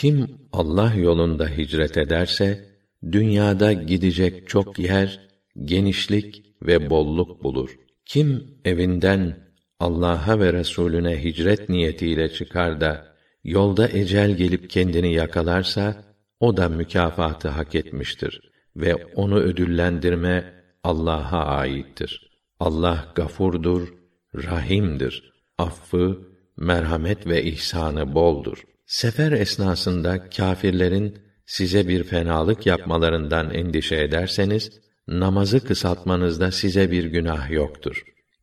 Kim Allah yolunda hicret ederse dünyada gidecek çok yer, genişlik ve bolluk bulur. Kim evinden Allah'a ve Resulüne hicret niyetiyle çıkar da yolda ecel gelip kendini yakalarsa o da mükafatı hak etmiştir ve onu ödüllendirme Allah'a aittir. Allah gafurdur, rahimdir. Affı, merhamet ve ihsanı boldur. Sefer esnasında kâfirlerin size bir fenalık yapmalarından endişe ederseniz namazı kısaltmanızda size bir günah yoktur.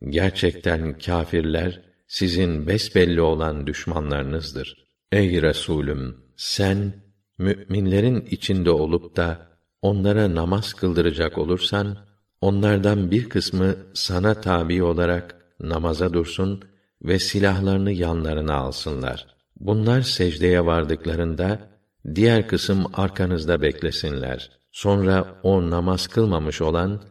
Gerçekten kâfirler sizin besbelli olan düşmanlarınızdır. Ey Resulüm, sen müminlerin içinde olup da onlara namaz kıldıracak olursan onlardan bir kısmı sana tabi olarak namaza dursun ve silahlarını yanlarına alsınlar. Bunlar secdeye vardıklarında diğer kısım arkanızda beklesinler. Sonra o namaz kılmamış olan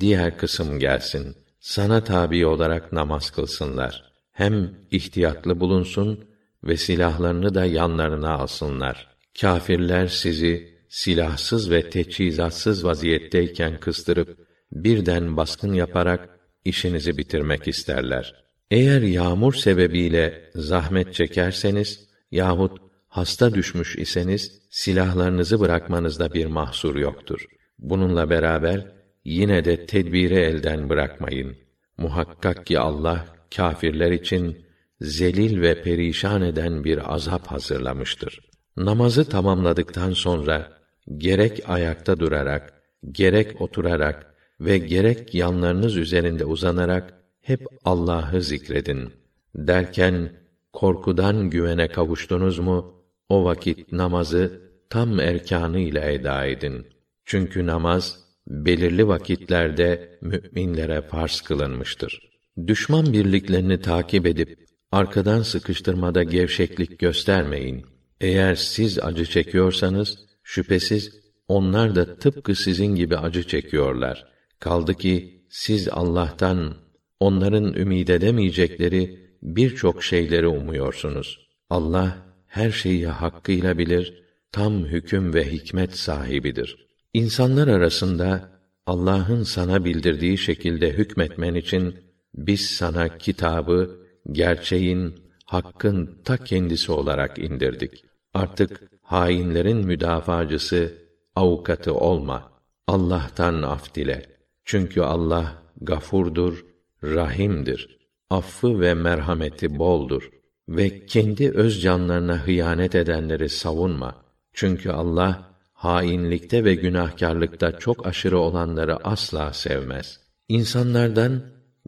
diğer kısım gelsin. Sana tabi olarak namaz kılsınlar. Hem ihtiyatlı bulunsun ve silahlarını da yanlarına alsınlar. Kâfirler sizi silahsız ve teçhizatsız vaziyetteyken kıstırıp birden baskın yaparak işinizi bitirmek isterler. Eğer yağmur sebebiyle zahmet çekerseniz yahut hasta düşmüş iseniz silahlarınızı bırakmanızda bir mahsur yoktur. Bununla beraber yine de tedbiri elden bırakmayın. Muhakkak ki Allah kâfirler için zelil ve perişan eden bir azap hazırlamıştır. Namazı tamamladıktan sonra gerek ayakta durarak, gerek oturarak ve gerek yanlarınız üzerinde uzanarak hep Allah'ı zikredin. Derken korkudan güvene kavuştunuz mu o vakit namazı tam erkanı ile eda edin. Çünkü namaz belirli vakitlerde müminlere farz kılınmıştır. Düşman birliklerini takip edip arkadan sıkıştırmada gevşeklik göstermeyin. Eğer siz acı çekiyorsanız şüphesiz onlar da tıpkı sizin gibi acı çekiyorlar. Kaldı ki siz Allah'tan onların ümid edemeyecekleri birçok şeyleri umuyorsunuz. Allah her şeyi hakkıyla bilir, tam hüküm ve hikmet sahibidir. İnsanlar arasında Allah'ın sana bildirdiği şekilde hükmetmen için biz sana kitabı gerçeğin, hakkın ta kendisi olarak indirdik. Artık hainlerin müdafacısı, avukatı olma. Allah'tan af dile. Çünkü Allah gafurdur, rahimdir. Affı ve merhameti boldur ve kendi öz canlarına hıyanet edenleri savunma. Çünkü Allah hainlikte ve günahkarlıkta çok aşırı olanları asla sevmez. İnsanlardan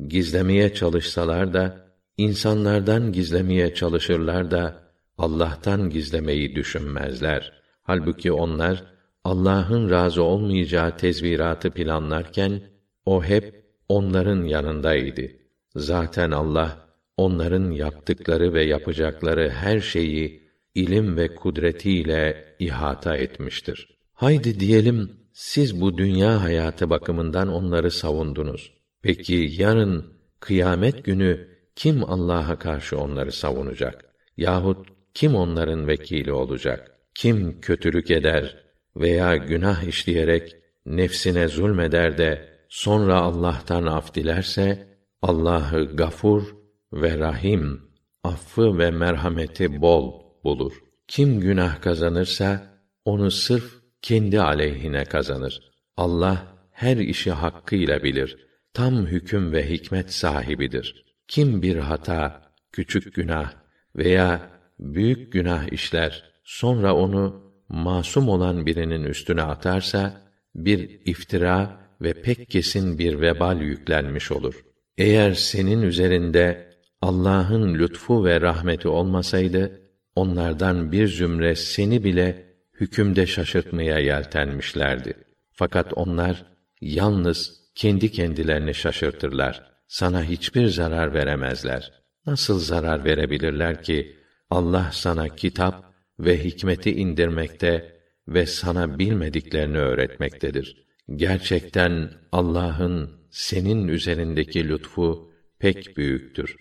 gizlemeye çalışsalar da insanlardan gizlemeye çalışırlar da Allah'tan gizlemeyi düşünmezler. Halbuki onlar Allah'ın razı olmayacağı tezviratı planlarken o hep onların yanındaydı. Zaten Allah onların yaptıkları ve yapacakları her şeyi ilim ve kudretiyle ihata etmiştir. Haydi diyelim siz bu dünya hayatı bakımından onları savundunuz. Peki yarın kıyamet günü kim Allah'a karşı onları savunacak? Yahut kim onların vekili olacak? Kim kötülük eder veya günah işleyerek nefsine zulmeder de sonra Allah'tan af dilerse Allah'ı gafur ve rahim, affı ve merhameti bol bulur. Kim günah kazanırsa onu sırf kendi aleyhine kazanır. Allah her işi hakkıyla bilir. Tam hüküm ve hikmet sahibidir. Kim bir hata, küçük günah veya büyük günah işler, sonra onu masum olan birinin üstüne atarsa bir iftira ve pek kesin bir vebal yüklenmiş olur. Eğer senin üzerinde Allah'ın lütfu ve rahmeti olmasaydı onlardan bir zümre seni bile hükümde şaşırtmaya yeltenmişlerdi. Fakat onlar yalnız kendi kendilerini şaşırtırlar. Sana hiçbir zarar veremezler. Nasıl zarar verebilirler ki Allah sana kitap ve hikmeti indirmekte ve sana bilmediklerini öğretmektedir. Gerçekten Allah'ın senin üzerindeki lütfu pek büyüktür.